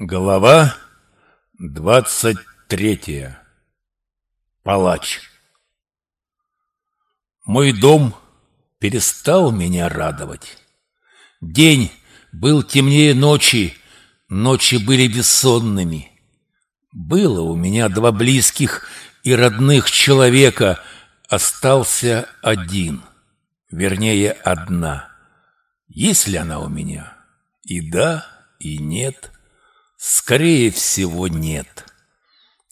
Глава двадцать третья. Палач. Мой дом перестал меня радовать. День был темнее ночи, ночи были бессонными. Было у меня два близких и родных человека, остался один, вернее, одна. Есть ли она у меня? И да, и нет – Скорее всего, нет.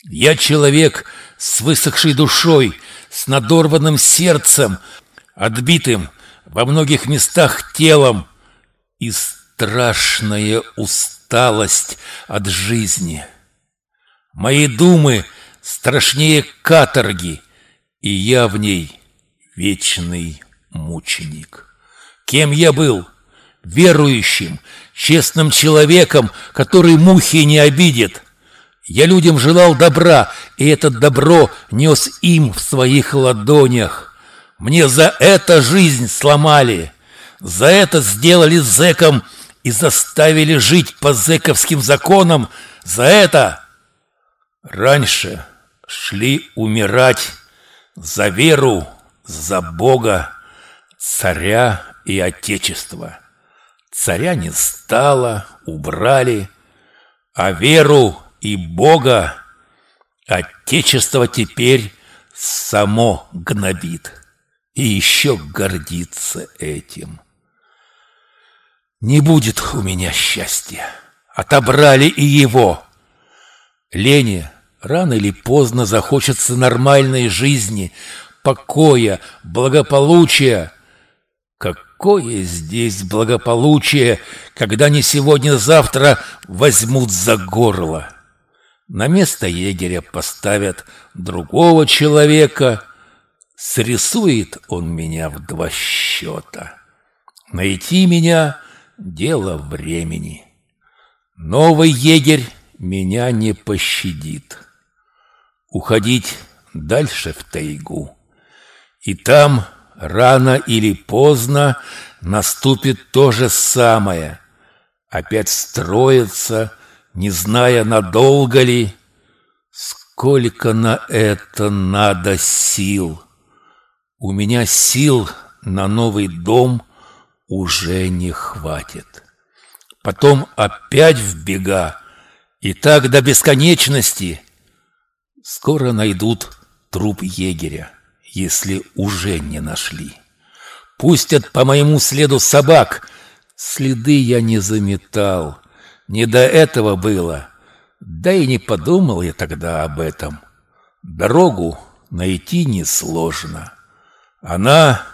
Я человек с высохшей душой, с надорванным сердцем, отбитым во многих местах телом и страшная усталость от жизни. Мои думы страшнее каторги, и я в ней вечный мученик. Кем я был? верующим, честным человеком, который мухи не обидит. Я людям желал добра, и это добро нес им в своих ладонях. Мне за это жизнь сломали, за это сделали зэком и заставили жить по зэковским законам, за это раньше шли умирать за веру, за Бога, царя и Отечества. Царя не стало, убрали, а веру и Бога Отечество теперь само гнобит и еще гордится этим. Не будет у меня счастья, отобрали и его. Лене рано или поздно захочется нормальной жизни, покоя, благополучия, Какое здесь благополучие, когда не сегодня-завтра возьмут за горло. На место егеря поставят другого человека. Срисует он меня в два счета. Найти меня — дело времени. Новый егерь меня не пощадит. Уходить дальше в тайгу. И там рано или поздно наступит то же самое. Опять строится, не зная, надолго ли. Сколько на это надо сил. У меня сил на новый дом уже не хватит. Потом опять в бега, и так до бесконечности. Скоро найдут труп егеря если уже не нашли. Пустят по моему следу собак. Следы я не заметал. Не до этого было. Да и не подумал я тогда об этом. Дорогу найти несложно. Она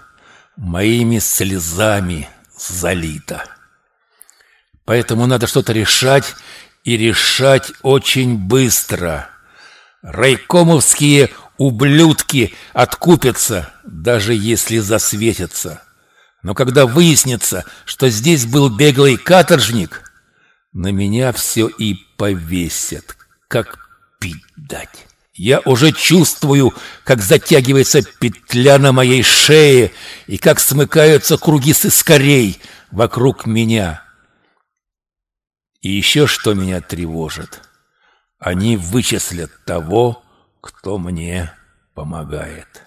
моими слезами залита. Поэтому надо что-то решать, и решать очень быстро. Райкомовские Ублюдки откупятся, даже если засветятся. Но когда выяснится, что здесь был беглый каторжник, на меня все и повесят, как пить дать. Я уже чувствую, как затягивается петля на моей шее и как смыкаются круги сыскарей вокруг меня. И еще что меня тревожит. Они вычислят того, кто мне помогает.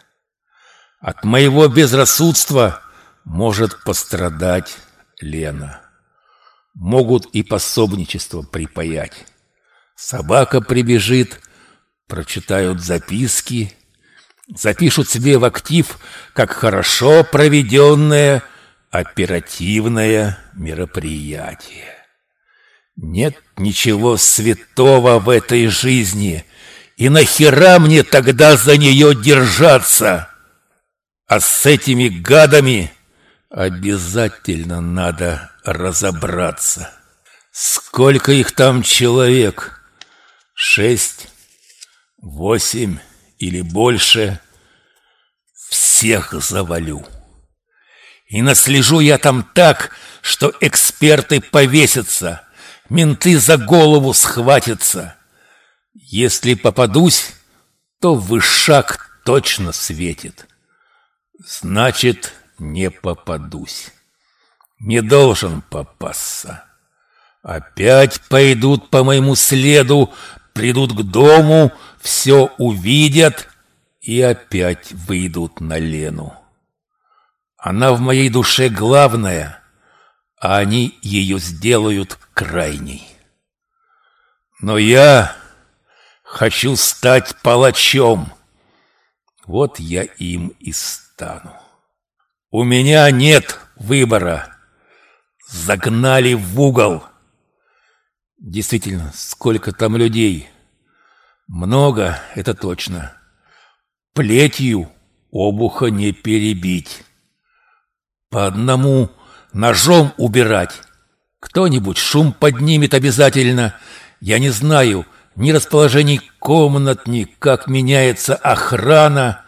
От моего безрассудства может пострадать Лена. Могут и пособничество припаять. Собака прибежит, прочитают записки, запишут себе в актив, как хорошо проведенное оперативное мероприятие. Нет ничего святого в этой жизни, и нахера мне тогда за нее держаться? А с этими гадами обязательно надо разобраться. Сколько их там человек? Шесть, восемь или больше? Всех завалю. И наслежу я там так, что эксперты повесятся, менты за голову схватятся. Если попадусь, то вышак точно светит. Значит, не попадусь. Не должен попасться. Опять пойдут по моему следу, придут к дому, все увидят и опять выйдут на Лену. Она в моей душе главная, а они ее сделают крайней. Но я хочу стать палачом. Вот я им и стану. У меня нет выбора. Загнали в угол. Действительно, сколько там людей. Много, это точно. Плетью обуха не перебить. По одному ножом убирать. Кто-нибудь шум поднимет обязательно. Я не знаю ни расположений комнат, ни как меняется охрана.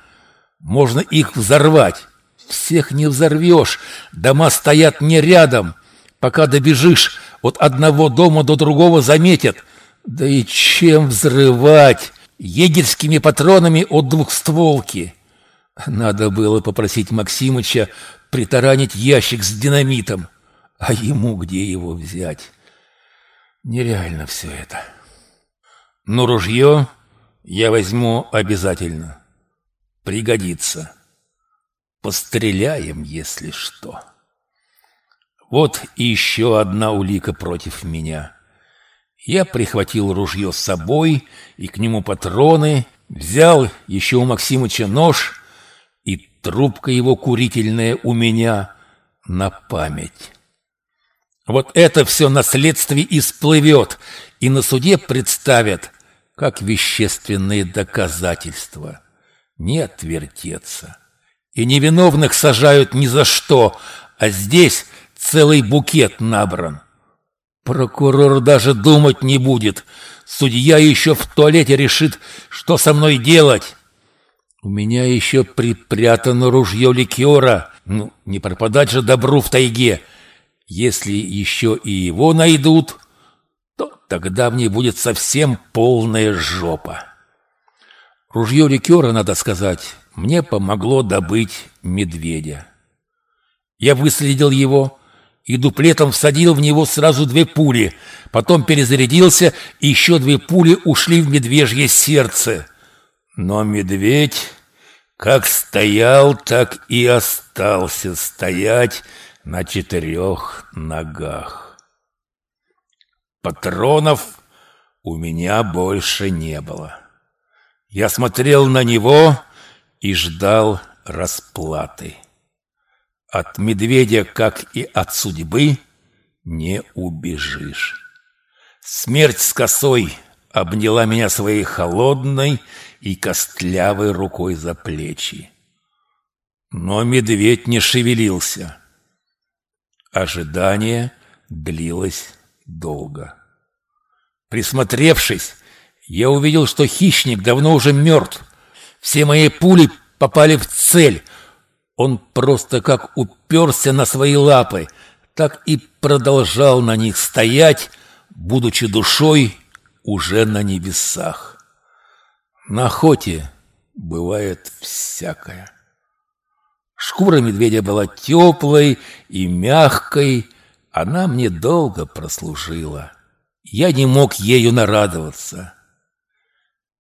Можно их взорвать. Всех не взорвешь. Дома стоят не рядом. Пока добежишь, от одного дома до другого заметят. Да и чем взрывать? Егерскими патронами от двухстволки. Надо было попросить Максимыча притаранить ящик с динамитом. А ему где его взять? Нереально все это. Но ружье я возьму обязательно. Пригодится. Постреляем, если что. Вот и еще одна улика против меня. Я прихватил ружье с собой и к нему патроны, взял еще у Максимыча нож, и трубка его курительная у меня на память. Вот это все на следствии и всплывет, и на суде представят, как вещественные доказательства. Не отвертеться. И невиновных сажают ни за что, а здесь целый букет набран. Прокурор даже думать не будет. Судья еще в туалете решит, что со мной делать. У меня еще припрятано ружье ликера. Ну, не пропадать же добру в тайге. Если еще и его найдут, то тогда мне будет совсем полная жопа. Ружье ликера, надо сказать, мне помогло добыть медведя. Я выследил его и дуплетом всадил в него сразу две пули, потом перезарядился, и еще две пули ушли в медвежье сердце. Но медведь как стоял, так и остался стоять на четырех ногах. Патронов у меня больше не было. Я смотрел на него и ждал расплаты. От медведя, как и от судьбы, не убежишь. Смерть с косой обняла меня своей холодной и костлявой рукой за плечи. Но медведь не шевелился. Ожидание длилось долго. Присмотревшись, я увидел, что хищник давно уже мертв. Все мои пули попали в цель — он просто как уперся на свои лапы, так и продолжал на них стоять, будучи душой уже на небесах. На охоте бывает всякое. Шкура медведя была теплой и мягкой, она мне долго прослужила. Я не мог ею нарадоваться.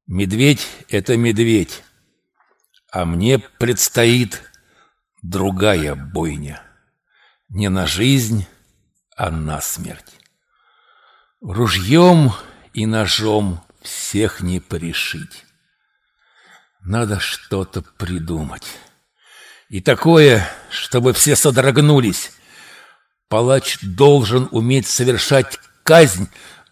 Медведь — это медведь, а мне предстоит другая бойня. Не на жизнь, а на смерть. Ружьем и ножом всех не порешить. Надо что-то придумать. И такое, чтобы все содрогнулись. Палач должен уметь совершать казнь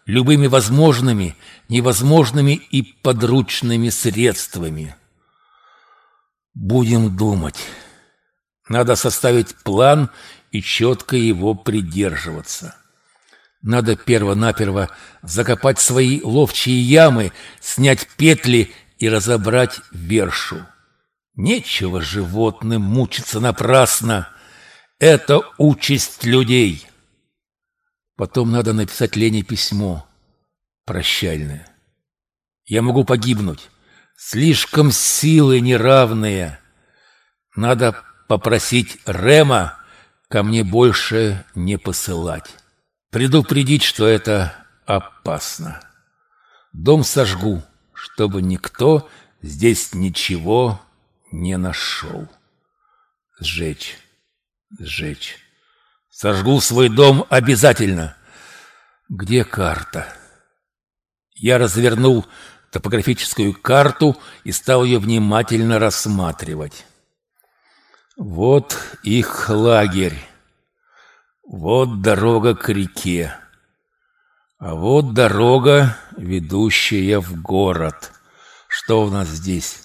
любыми возможными, невозможными и подручными средствами. Будем думать. Надо составить план и четко его придерживаться. Надо перво-наперво закопать свои ловчие ямы, снять петли и разобрать вершу. Нечего животным мучиться напрасно. Это участь людей. Потом надо написать Лене письмо. Прощальное. Я могу погибнуть. Слишком силы неравные. Надо попросить Рема ко мне больше не посылать. Предупредить, что это опасно. Дом сожгу, чтобы никто здесь ничего не нашел. Сжечь, сжечь. Сожгу свой дом обязательно. Где карта? Я развернул топографическую карту и стал ее внимательно рассматривать. Вот их лагерь. Вот дорога к реке. А вот дорога, ведущая в город. Что у нас здесь?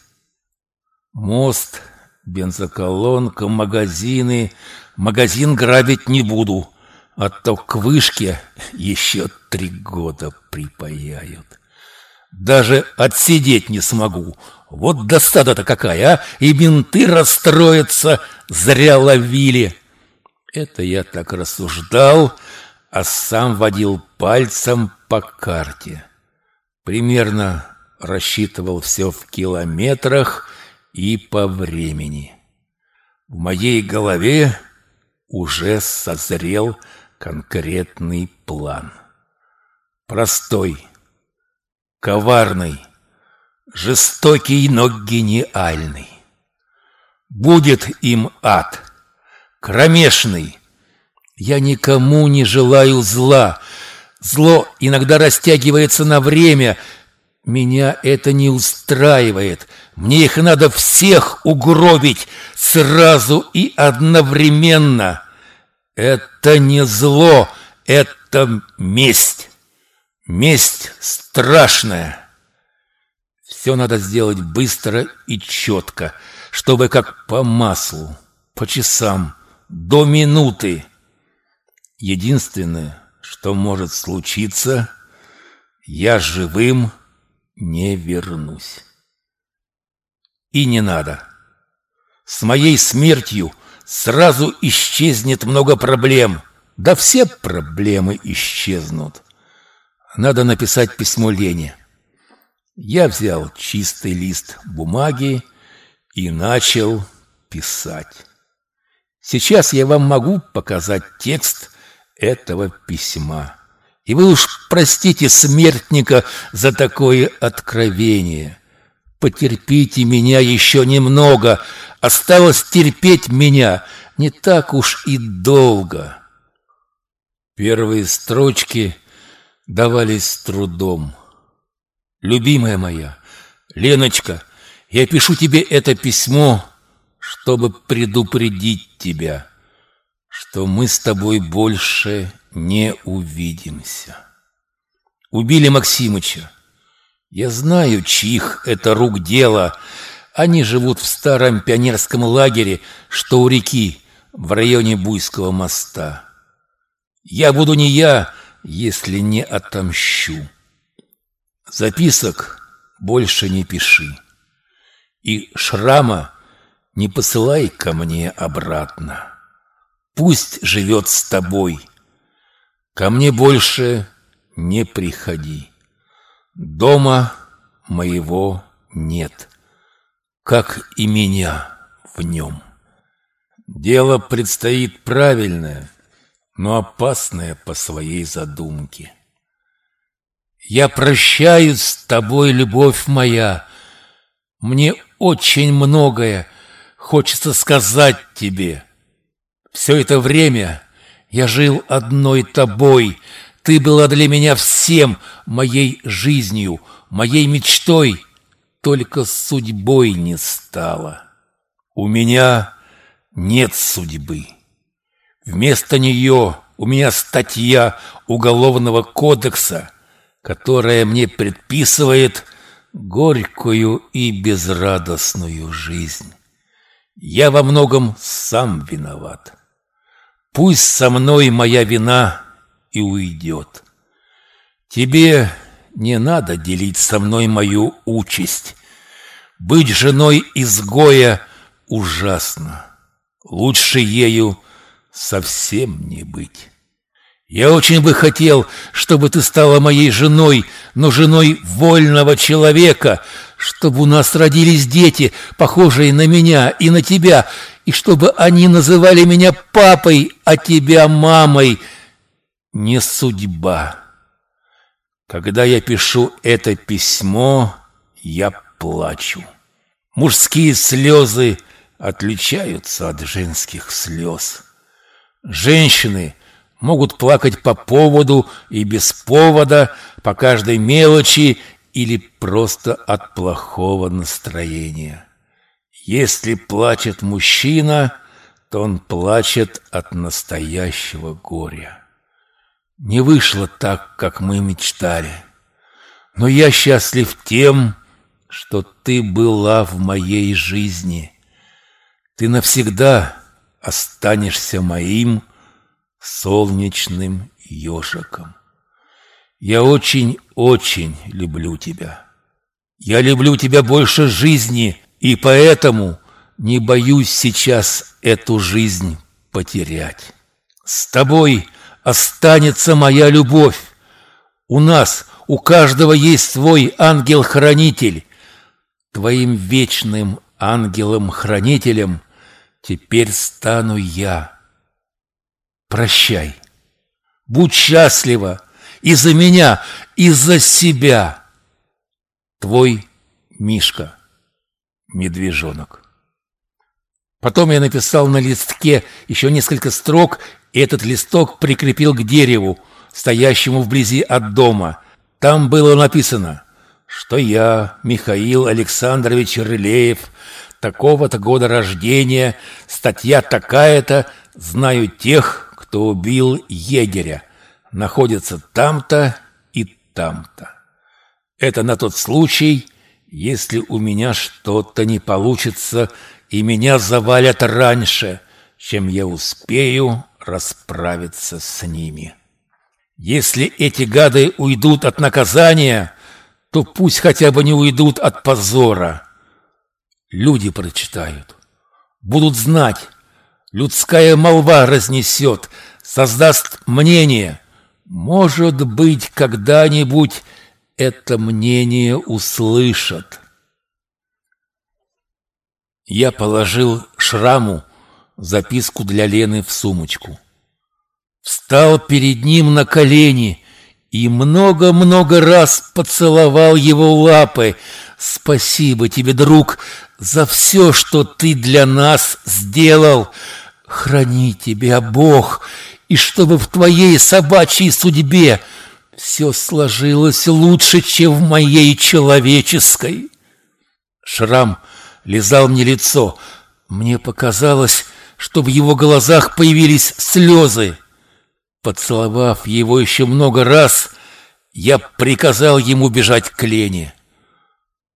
Мост, бензоколонка, магазины. Магазин грабить не буду, а то к вышке еще три года припаяют. Даже отсидеть не смогу. Вот досада-то какая, а! И менты расстроятся, зря ловили. Это я так рассуждал, а сам водил пальцем по карте. Примерно рассчитывал все в километрах и по времени. В моей голове уже созрел конкретный план. Простой, коварный, жестокий, но гениальный. Будет им ад, кромешный. Я никому не желаю зла. Зло иногда растягивается на время. Меня это не устраивает. Мне их надо всех угробить сразу и одновременно. Это не зло, это месть. Месть страшная. Все надо сделать быстро и четко, чтобы как по маслу, по часам, до минуты. Единственное, что может случиться, я живым не вернусь. И не надо. С моей смертью сразу исчезнет много проблем. Да все проблемы исчезнут. Надо написать письмо Лене. Я взял чистый лист бумаги и начал писать. Сейчас я вам могу показать текст этого письма. И вы уж простите смертника за такое откровение. Потерпите меня еще немного. Осталось терпеть меня не так уж и долго. Первые строчки давались с трудом. Любимая моя, Леночка, я пишу тебе это письмо, чтобы предупредить тебя, что мы с тобой больше не увидимся. Убили Максимыча. Я знаю, чьих это рук дело. Они живут в старом пионерском лагере, что у реки, в районе Буйского моста. Я буду не я, если не отомщу. Записок больше не пиши. И шрама не посылай ко мне обратно. Пусть живет с тобой. Ко мне больше не приходи. Дома моего нет, как и меня в нем. Дело предстоит правильное — но опасное по своей задумке. Я прощаюсь с тобой, любовь моя. Мне очень многое хочется сказать тебе. Все это время я жил одной тобой. Ты была для меня всем, моей жизнью, моей мечтой. Только судьбой не стала. У меня нет судьбы. Вместо нее у меня статья Уголовного кодекса, которая мне предписывает горькую и безрадостную жизнь. Я во многом сам виноват. Пусть со мной моя вина и уйдет. Тебе не надо делить со мной мою участь. Быть женой изгоя ужасно. Лучше ею совсем не быть. Я очень бы хотел, чтобы ты стала моей женой, но женой вольного человека, чтобы у нас родились дети, похожие на меня и на тебя, и чтобы они называли меня папой, а тебя мамой. не судьба. Когда я пишу это письмо, я плачу. Мужские слезы отличаются от женских слез. Женщины могут плакать по поводу и без повода, по каждой мелочи или просто от плохого настроения. Если плачет мужчина, то он плачет от настоящего горя. Не вышло так, как мы мечтали. Но я счастлив тем, что ты была в моей жизни. Ты навсегда останешься моим солнечным ежиком. Я очень-очень люблю тебя. Я люблю тебя больше жизни, и поэтому не боюсь сейчас эту жизнь потерять. С тобой останется моя любовь. У нас, у каждого есть свой ангел-хранитель. Твоим вечным ангелом-хранителем теперь стану я. Прощай. Будь счастлива и за меня, и за себя. Твой Мишка, медвежонок. Потом я написал на листке еще несколько строк, и этот листок прикрепил к дереву, стоящему вблизи от дома. Там было написано, что я, Михаил Александрович Рылеев, такого-то года рождения, статья такая-то, знаю тех, кто убил егеря, находится там-то и там-то. Это на тот случай, если у меня что-то не получится, и меня завалят раньше, чем я успею расправиться с ними. Если эти гады уйдут от наказания, то пусть хотя бы не уйдут от позора. Люди прочитают, будут знать, Людская молва разнесет, создаст мнение. Может быть, когда-нибудь это мнение услышат. Я положил шраму записку для Лены в сумочку. Встал перед ним на колени и много-много раз поцеловал его лапы. Спасибо тебе, друг, за все, что ты для нас сделал. Храни тебя, Бог, и чтобы в твоей собачьей судьбе все сложилось лучше, чем в моей человеческой. Шрам лизал мне лицо. Мне показалось, что в его глазах появились слезы. Поцеловав его еще много раз, я приказал ему бежать к Лене.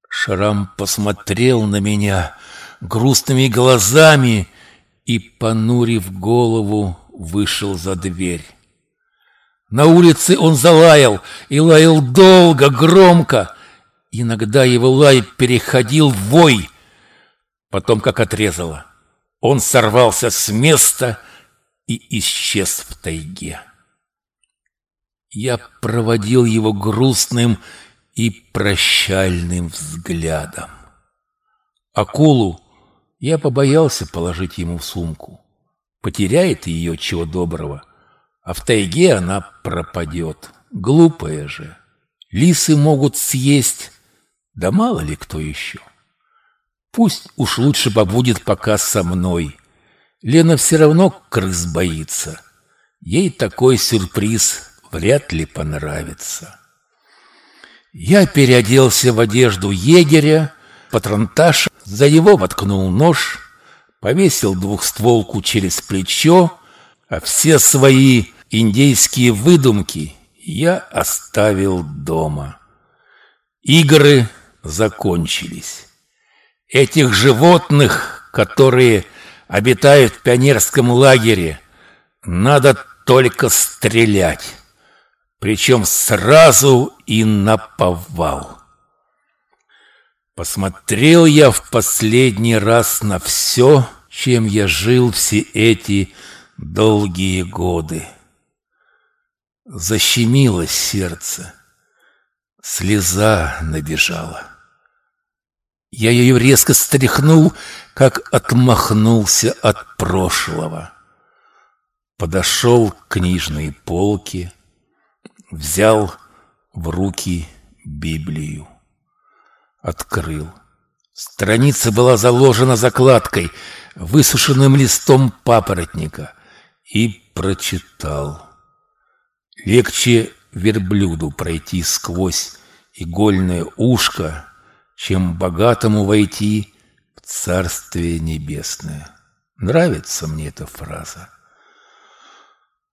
Шрам посмотрел на меня грустными глазами и, понурив голову, вышел за дверь. На улице он залаял и лаял долго, громко. Иногда его лай переходил в вой, потом как отрезало. Он сорвался с места и исчез в тайге. Я проводил его грустным и прощальным взглядом. Акулу я побоялся положить ему в сумку. Потеряет ее чего доброго, а в тайге она пропадет. Глупая же. Лисы могут съесть, да мало ли кто еще. Пусть уж лучше побудет пока со мной. Лена все равно крыс боится. Ей такой сюрприз вряд ли понравится. Я переоделся в одежду егеря, патронташ, за его воткнул нож, повесил двухстволку через плечо, а все свои индейские выдумки я оставил дома. Игры закончились. Этих животных, которые обитают в пионерском лагере, надо только стрелять, причем сразу и наповал. Посмотрел я в последний раз на все, чем я жил все эти долгие годы. Защемило сердце, слеза набежала. Я ее резко стряхнул, как отмахнулся от прошлого. Подошел к книжной полке, взял в руки Библию, открыл. Страница была заложена закладкой, высушенным листом папоротника, и прочитал. Легче верблюду пройти сквозь игольное ушко, чем богатому войти в Царствие Небесное. Нравится мне эта фраза.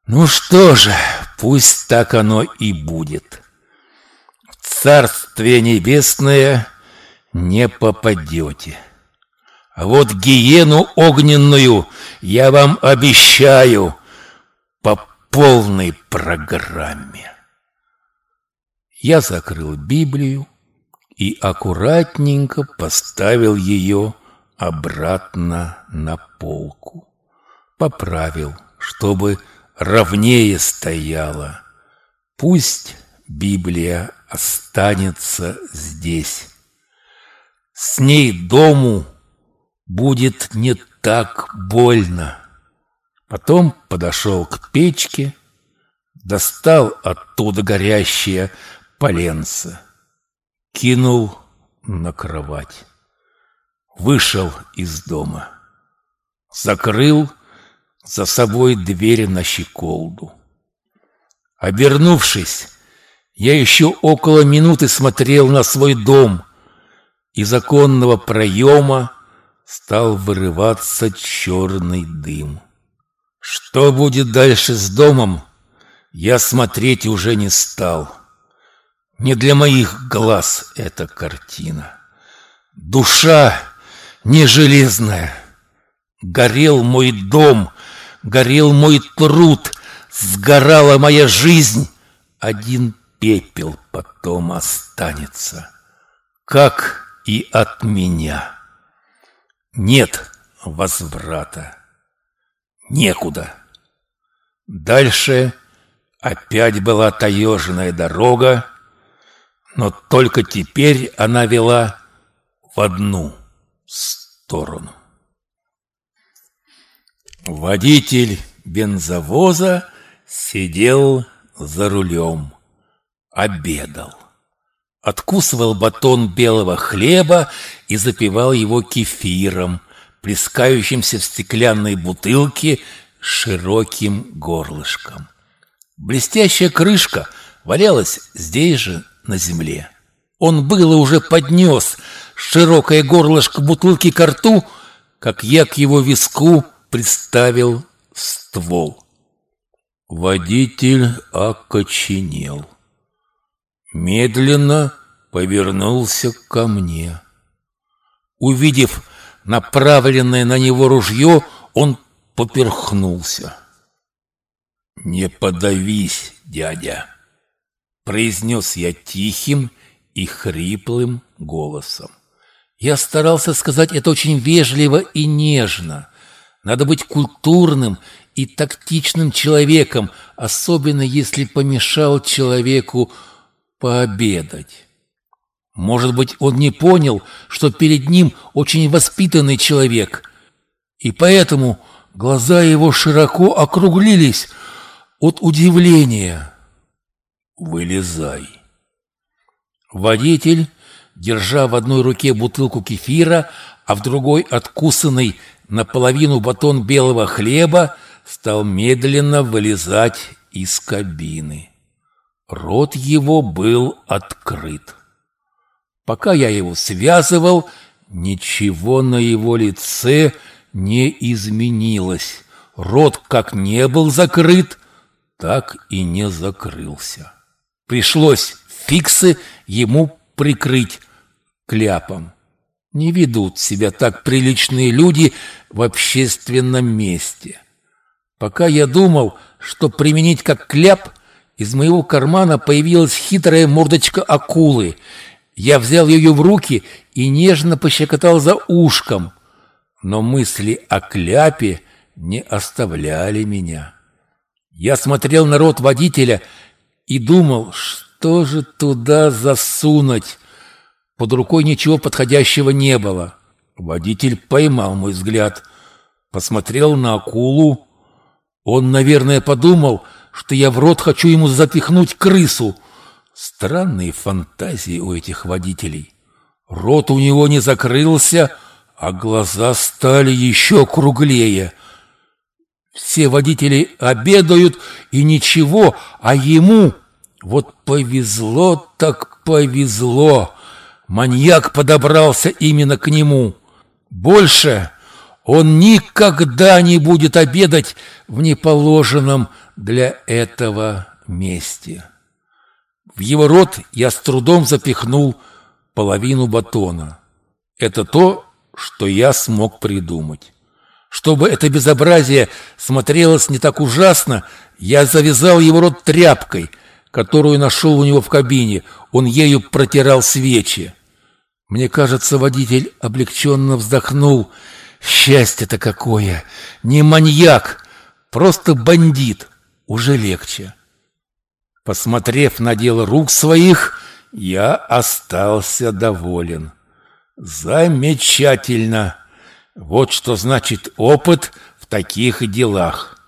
Ну что же, пусть так оно и будет. В Царствие Небесное не попадете. А вот гиену огненную я вам обещаю по полной программе. Я закрыл Библию и аккуратненько поставил ее обратно на полку. Поправил, чтобы ровнее стояла. Пусть Библия останется здесь. С ней дому будет не так больно. Потом подошел к печке, достал оттуда горящее поленце, кинул на кровать, вышел из дома, закрыл за собой дверь на щеколду. Обернувшись, я еще около минуты смотрел на свой дом. Из оконного проема стал вырываться черный дым. Что будет дальше с домом, я смотреть уже не стал. Не для моих глаз эта картина. Душа не железная. Горел мой дом, горел мой труд, сгорала моя жизнь. Один пепел потом останется, как и от меня. Нет возврата, некуда. Дальше опять была таежная дорога, но только теперь она вела в одну сторону. Водитель бензовоза сидел за рулем, обедал. Откусывал батон белого хлеба и запивал его кефиром, плескающимся в стеклянной бутылке широким горлышком. Блестящая крышка валялась здесь же на земле. Он было уже поднес широкое горлышко бутылки к рту, как я к его виску приставил ствол. Водитель окоченел. Медленно повернулся ко мне. Увидев направленное на него ружье, он поперхнулся. «Не подавись, дядя!» произнес я тихим и хриплым голосом. Я старался сказать это очень вежливо и нежно. Надо быть культурным и тактичным человеком, особенно если помешал человеку пообедать. Может быть, он не понял, что перед ним очень воспитанный человек, и поэтому глаза его широко округлились от удивления. «Вылезай!» Водитель, держа в одной руке бутылку кефира, а в другой откусанный наполовину батон белого хлеба, стал медленно вылезать из кабины. Рот его был открыт. Пока я его связывал, ничего на его лице не изменилось. Рот как не был закрыт, так и не закрылся. Пришлось фиксы ему прикрыть кляпом. Не ведут себя так приличные люди в общественном месте. Пока я думал, что применить как кляп, из моего кармана появилась хитрая мордочка акулы. Я взял ее в руки и нежно пощекотал за ушком. Но мысли о кляпе не оставляли меня. Я смотрел на рот водителя и думал, что же туда засунуть. Под рукой ничего подходящего не было. Водитель поймал мой взгляд, посмотрел на акулу, Он, наверное, подумал, что я в рот хочу ему запихнуть крысу. Странные фантазии у этих водителей. Рот у него не закрылся, а глаза стали еще круглее. Все водители обедают, и ничего, а ему вот повезло так повезло. Маньяк подобрался именно к нему. Больше он никогда не будет обедать в неположенном для этого месте. В его рот я с трудом запихнул половину батона. Это то, что я смог придумать. Чтобы это безобразие смотрелось не так ужасно, я завязал его рот тряпкой, которую нашел у него в кабине. Он ею протирал свечи. Мне кажется, водитель облегченно вздохнул. Счастье-то какое! Не маньяк, просто бандит. Уже легче. Посмотрев на дело рук своих, я остался доволен. Замечательно! Вот что значит опыт в таких делах.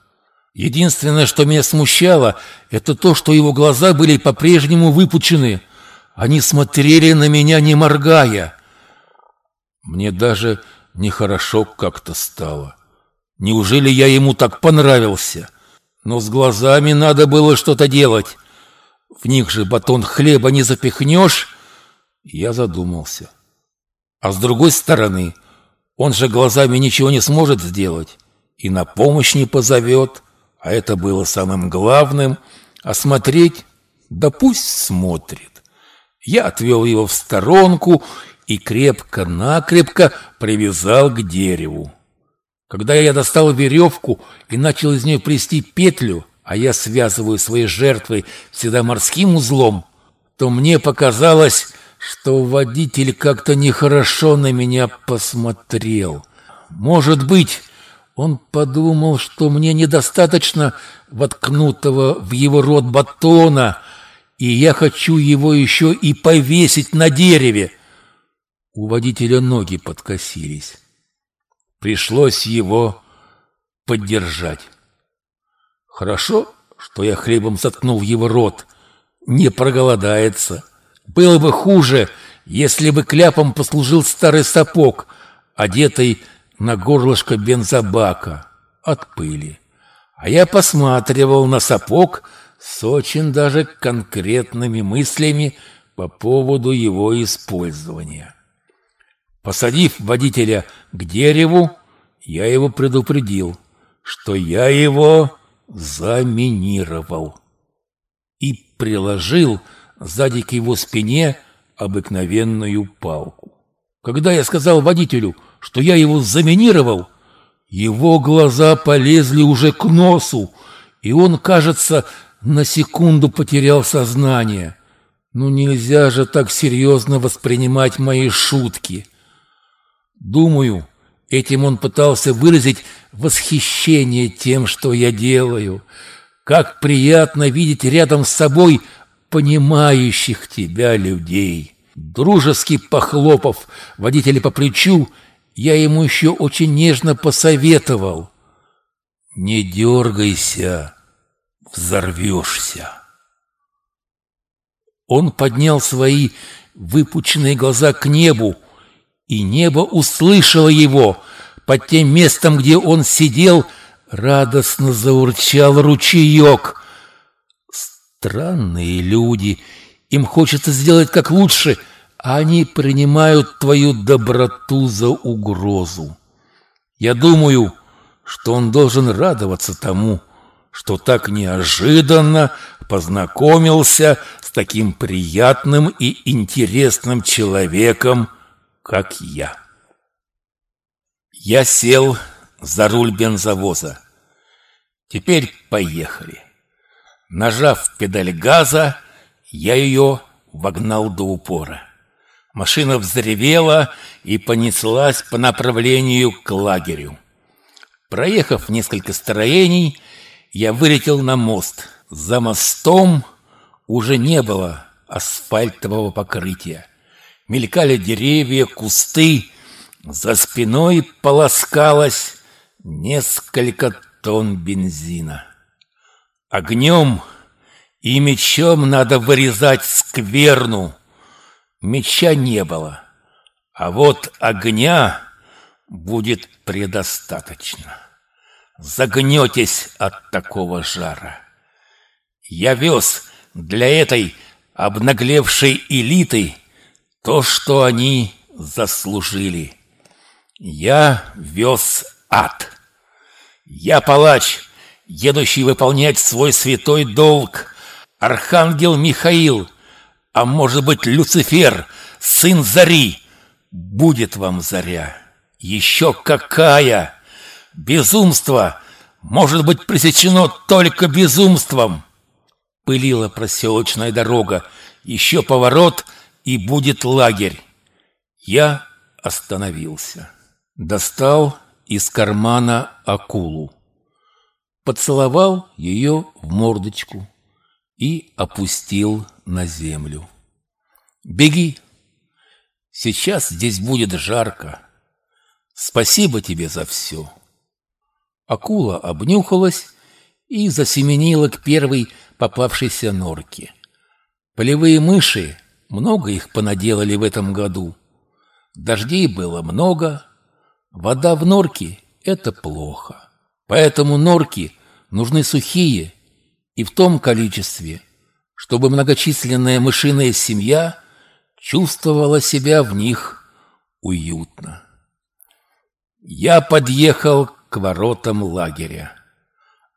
Единственное, что меня смущало, это то, что его глаза были по-прежнему выпучены. Они смотрели на меня, не моргая. Мне даже нехорошо как-то стало. Неужели я ему так понравился? Но с глазами надо было что-то делать. В них же батон хлеба не запихнешь. Я задумался. А с другой стороны, он же глазами ничего не сможет сделать и на помощь не позовет. А это было самым главным. А смотреть, да пусть смотрит. Я отвел его в сторонку и крепко-накрепко привязал к дереву. Когда я достал веревку и начал из нее плести петлю, а я связываю своей жертвой всегда морским узлом, то мне показалось, что водитель как-то нехорошо на меня посмотрел. Может быть, он подумал, что мне недостаточно воткнутого в его рот батона, и я хочу его еще и повесить на дереве. У водителя ноги подкосились. Пришлось его поддержать. Хорошо, что я хлебом заткнул его рот. Не проголодается. Было бы хуже, если бы кляпом послужил старый сапог, одетый на горлышко бензобака от пыли. А я посматривал на сапог с очень даже конкретными мыслями по поводу его использования. Посадив водителя к дереву, я его предупредил, что я его заминировал и приложил сзади к его спине обыкновенную палку. Когда я сказал водителю, что я его заминировал, его глаза полезли уже к носу, и он, кажется, на секунду потерял сознание. Ну нельзя же так серьезно воспринимать мои шутки. Думаю, этим он пытался выразить восхищение тем, что я делаю. Как приятно видеть рядом с собой понимающих тебя людей. Дружески похлопав водителя по плечу, я ему еще очень нежно посоветовал. «Не дергайся, взорвешься». Он поднял свои выпученные глаза к небу, и небо услышало его. Под тем местом, где он сидел, радостно заурчал ручеек. Странные люди, им хочется сделать как лучше, а они принимают твою доброту за угрозу. Я думаю, что он должен радоваться тому, что так неожиданно познакомился с таким приятным и интересным человеком, как я. Я сел за руль бензовоза. Теперь поехали. Нажав педаль газа, я ее вогнал до упора. Машина взревела и понеслась по направлению к лагерю. Проехав несколько строений, я вылетел на мост. За мостом уже не было асфальтового покрытия. Мелькали деревья, кусты. За спиной полоскалось несколько тонн бензина. Огнем и мечом надо вырезать скверну. Меча не было, а вот огня будет предостаточно. Загнетесь от такого жара. Я вез для этой обнаглевшей элиты то, что они заслужили. Я вез ад. Я палач, едущий выполнять свой святой долг. Архангел Михаил, а может быть Люцифер, сын Зари. Будет вам заря. Еще какая! Безумство может быть пресечено только безумством. Пылила проселочная дорога. Еще поворот, и будет лагерь. Я остановился. Достал из кармана акулу. Поцеловал ее в мордочку и опустил на землю. «Беги! Сейчас здесь будет жарко. Спасибо тебе за все!» Акула обнюхалась и засеменила к первой попавшейся норке. Полевые мыши, много их понаделали в этом году. Дождей было много, вода в норке — это плохо. Поэтому норки нужны сухие и в том количестве, чтобы многочисленная мышиная семья чувствовала себя в них уютно. Я подъехал к воротам лагеря.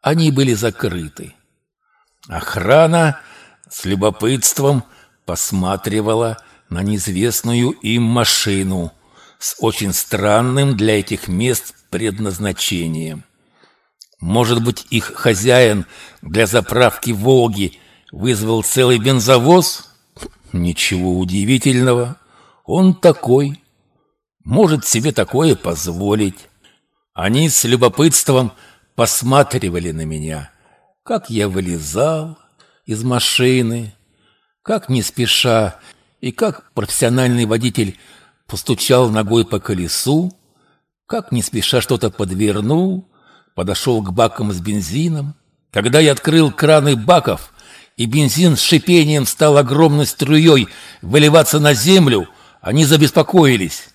Они были закрыты. Охрана с любопытством посматривала на неизвестную им машину с очень странным для этих мест предназначением. Может быть, их хозяин для заправки «Волги» вызвал целый бензовоз? Ничего удивительного. Он такой. Может себе такое позволить. Они с любопытством посматривали на меня, как я вылезал из машины, как не спеша и как профессиональный водитель постучал ногой по колесу, как не спеша что-то подвернул, подошел к бакам с бензином. Когда я открыл краны баков, и бензин с шипением стал огромной струей выливаться на землю, они забеспокоились.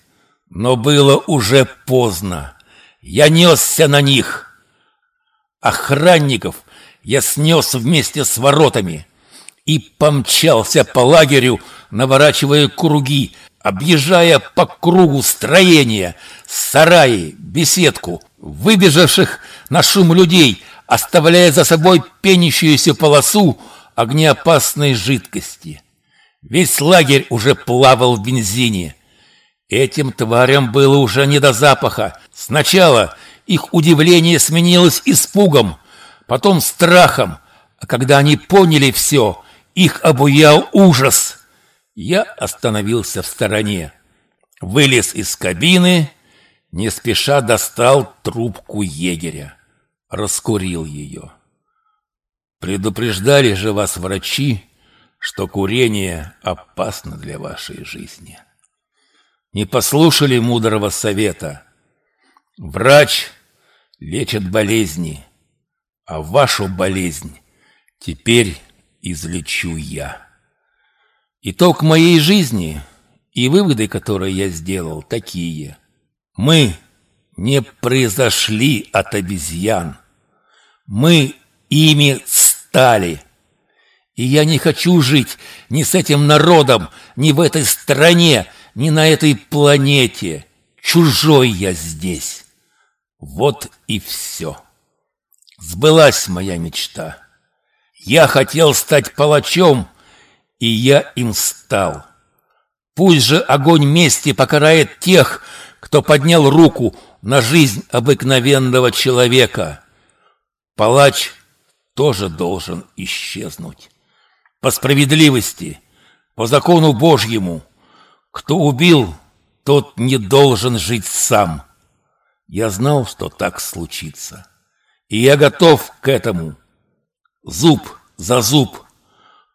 Но было уже поздно. Я несся на них. Охранников я снес вместе с воротами и помчался по лагерю, наворачивая круги, объезжая по кругу строения, сараи, беседку, выбежавших на шум людей, оставляя за собой пенящуюся полосу огнеопасной жидкости. Весь лагерь уже плавал в бензине. Этим тварям было уже не до запаха. Сначала их удивление сменилось испугом, потом страхом, а когда они поняли все, их обуял ужас. Я остановился в стороне, вылез из кабины, не спеша достал трубку егеря, раскурил ее. Предупреждали же вас врачи, что курение опасно для вашей жизни. Не послушали мудрого совета. Врач лечит болезни, а вашу болезнь теперь излечу я. Итог моей жизни и выводы, которые я сделал, такие. Мы не произошли от обезьян. Мы ими стали. И я не хочу жить ни с этим народом, ни в этой стране, ни на этой планете. Чужой я здесь. Вот и все. Сбылась моя мечта. Я хотел стать палачом, и я им стал. Пусть же огонь мести покарает тех, кто поднял руку на жизнь обыкновенного человека. Палач тоже должен исчезнуть. По справедливости, по закону Божьему, кто убил, тот не должен жить сам. Я знал, что так случится. И я готов к этому. Зуб за зуб,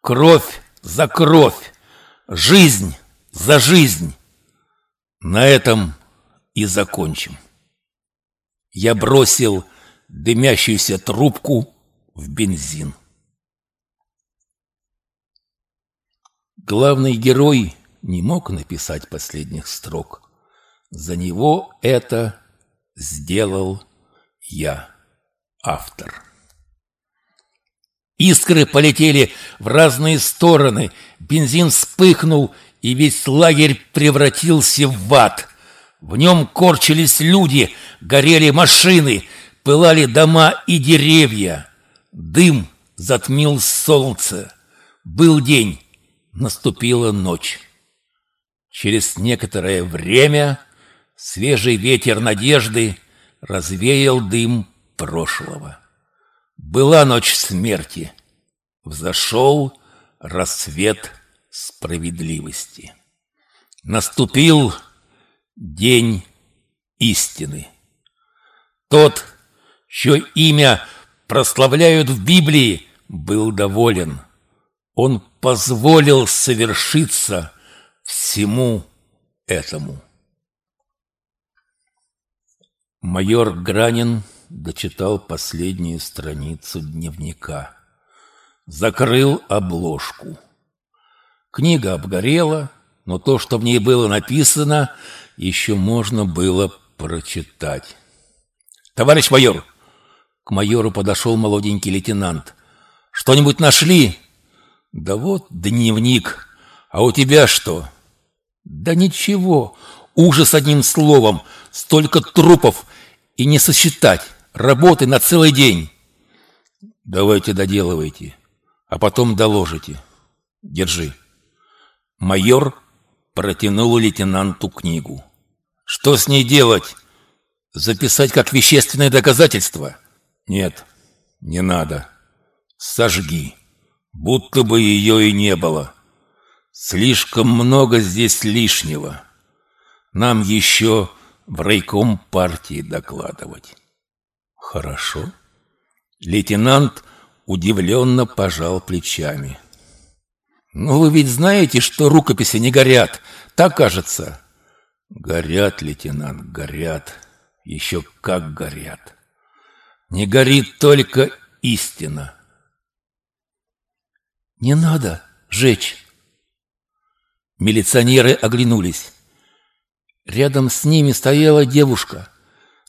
кровь за кровь, жизнь за жизнь. На этом и закончим. Я бросил дымящуюся трубку в бензин. Главный герой не мог написать последних строк. За него это сделал я, автор. Искры полетели в разные стороны, бензин вспыхнул, и весь лагерь превратился в ад. В нем корчились люди, горели машины, пылали дома и деревья. Дым затмил солнце. Был день, наступила ночь. Через некоторое время свежий ветер надежды развеял дым прошлого. Была ночь смерти, взошел рассвет справедливости. Наступил день истины. Тот, чье имя прославляют в Библии, был доволен. Он позволил совершиться всему этому. Майор Гранин дочитал последнюю страницу дневника. Закрыл обложку. Книга обгорела, но то, что в ней было написано, еще можно было прочитать. «Товарищ майор!» К майору подошел молоденький лейтенант. «Что-нибудь нашли?» «Да вот дневник. А у тебя что?» «Да ничего. Ужас одним словом. Столько трупов и не сосчитать. Работы на целый день. Давайте доделывайте, а потом доложите. Держи. Майор протянул лейтенанту книгу. Что с ней делать? Записать как вещественное доказательство? Нет, не надо. Сожги, будто бы ее и не было. Слишком много здесь лишнего. Нам еще в райком партии докладывать. Хорошо. Лейтенант удивленно пожал плечами. «Ну, вы ведь знаете, что рукописи не горят, так кажется?» «Горят, лейтенант, горят. Еще как горят. Не горит только истина». «Не надо жечь!» Милиционеры оглянулись. Рядом с ними стояла девушка,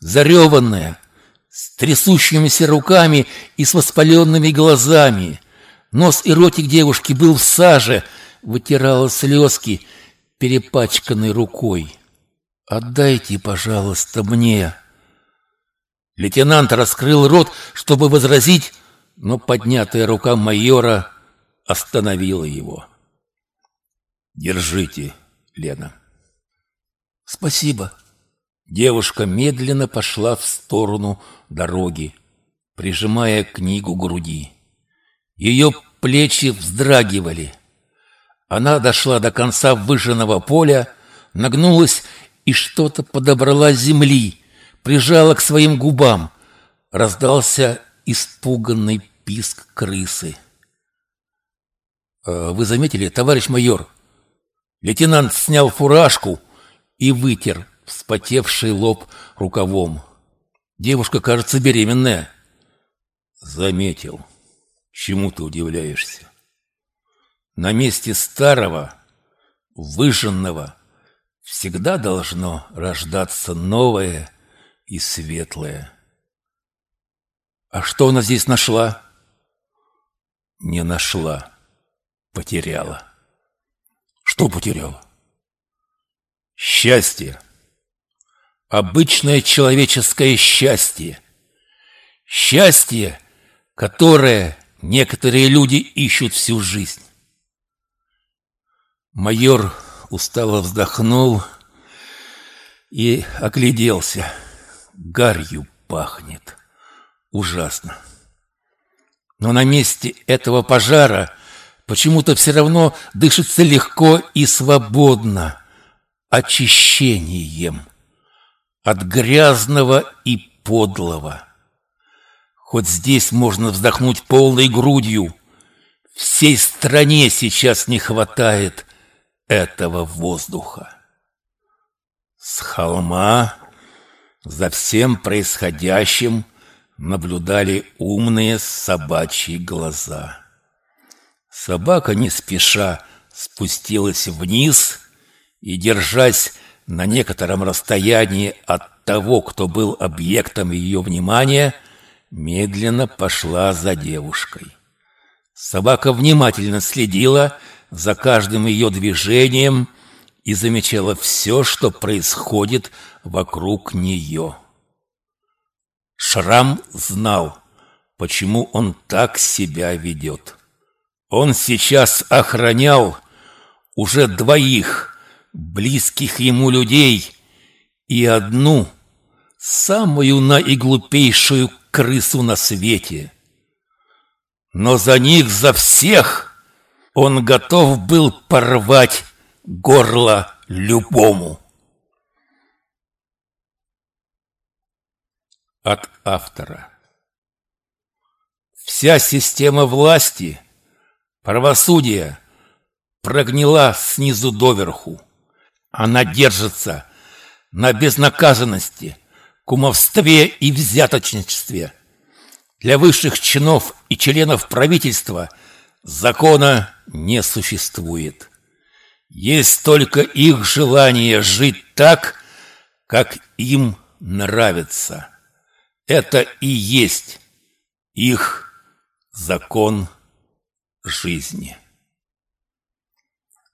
зареванная, с трясущимися руками и с воспаленными глазами. Нос и ротик девушки был в саже, вытирала слезки, перепачканной рукой. «Отдайте, пожалуйста, мне!» Лейтенант раскрыл рот, чтобы возразить, но поднятая рука майора остановила его. «Держите, Лена». «Спасибо». Девушка медленно пошла в сторону дороги, прижимая книгу к груди. Ее плечи вздрагивали. Она дошла до конца выжженного поля, нагнулась и что-то подобрала с земли, прижала к своим губам. Раздался испуганный писк крысы. «Э, «Вы заметили, товарищ майор?» Лейтенант снял фуражку и вытер вспотевший лоб рукавом. Девушка, кажется, беременная. Заметил. Чему ты удивляешься? На месте старого, выжженного, всегда должно рождаться новое и светлое. А что она здесь нашла? Не нашла. Потеряла. Что потеряла? Счастье обычное человеческое счастье. Счастье, которое некоторые люди ищут всю жизнь. Майор устало вздохнул и огляделся. Гарью пахнет. Ужасно. Но на месте этого пожара почему-то все равно дышится легко и свободно, очищением от грязного и подлого. Хоть здесь можно вздохнуть полной грудью, всей стране сейчас не хватает этого воздуха. С холма за всем происходящим наблюдали умные собачьи глаза. Собака не спеша спустилась вниз и, держась на некотором расстоянии от того, кто был объектом ее внимания, медленно пошла за девушкой. Собака внимательно следила за каждым ее движением и замечала все, что происходит вокруг нее. Шрам знал, почему он так себя ведет. Он сейчас охранял уже двоих близких ему людей и одну, самую наиглупейшую крысу на свете. Но за них, за всех, он готов был порвать горло любому. От автора Вся система власти, правосудия прогнила снизу доверху. Она держится на безнаказанности, кумовстве и взяточничестве. Для высших чинов и членов правительства закона не существует. Есть только их желание жить так, как им нравится. Это и есть их закон жизни.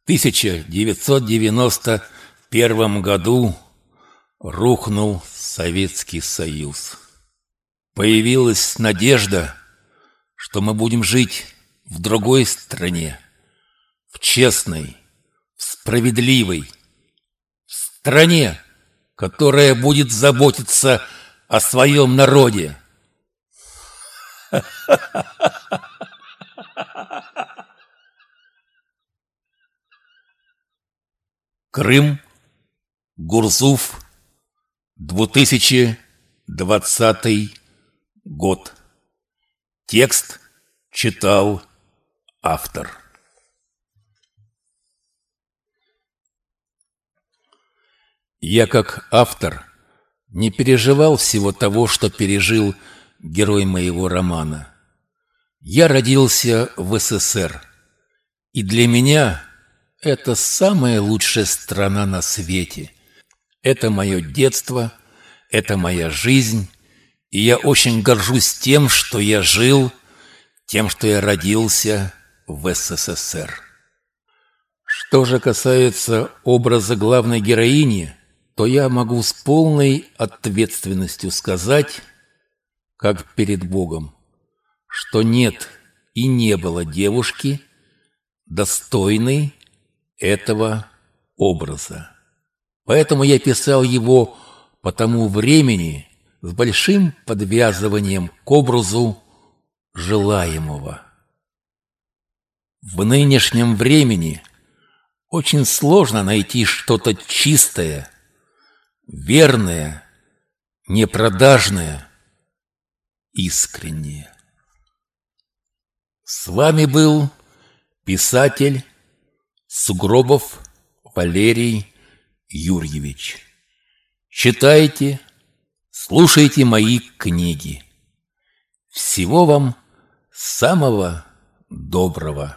1991 году рухнул Советский Союз. Появилась надежда, что мы будем жить в другой стране, в честной, в справедливой, в стране, которая будет заботиться о своем народе. Крым, Гурзуф, 2020 год. Текст читал автор. Я как автор не переживал всего того, что пережил герой моего романа. Я родился в СССР, и для меня это самая лучшая страна на свете. Это мое детство, это моя жизнь, и я очень горжусь тем, что я жил, тем, что я родился в СССР. Что же касается образа главной героини, то я могу с полной ответственностью сказать, как перед Богом, что нет и не было девушки, достойной этого образа. Поэтому я писал его по тому времени с большим подвязыванием к образу желаемого. В нынешнем времени очень сложно найти что-то чистое, верное, непродажное, искреннее. С вами был писатель Сугробов Валерий Юрьевич. Читайте, слушайте мои книги. Всего вам самого доброго.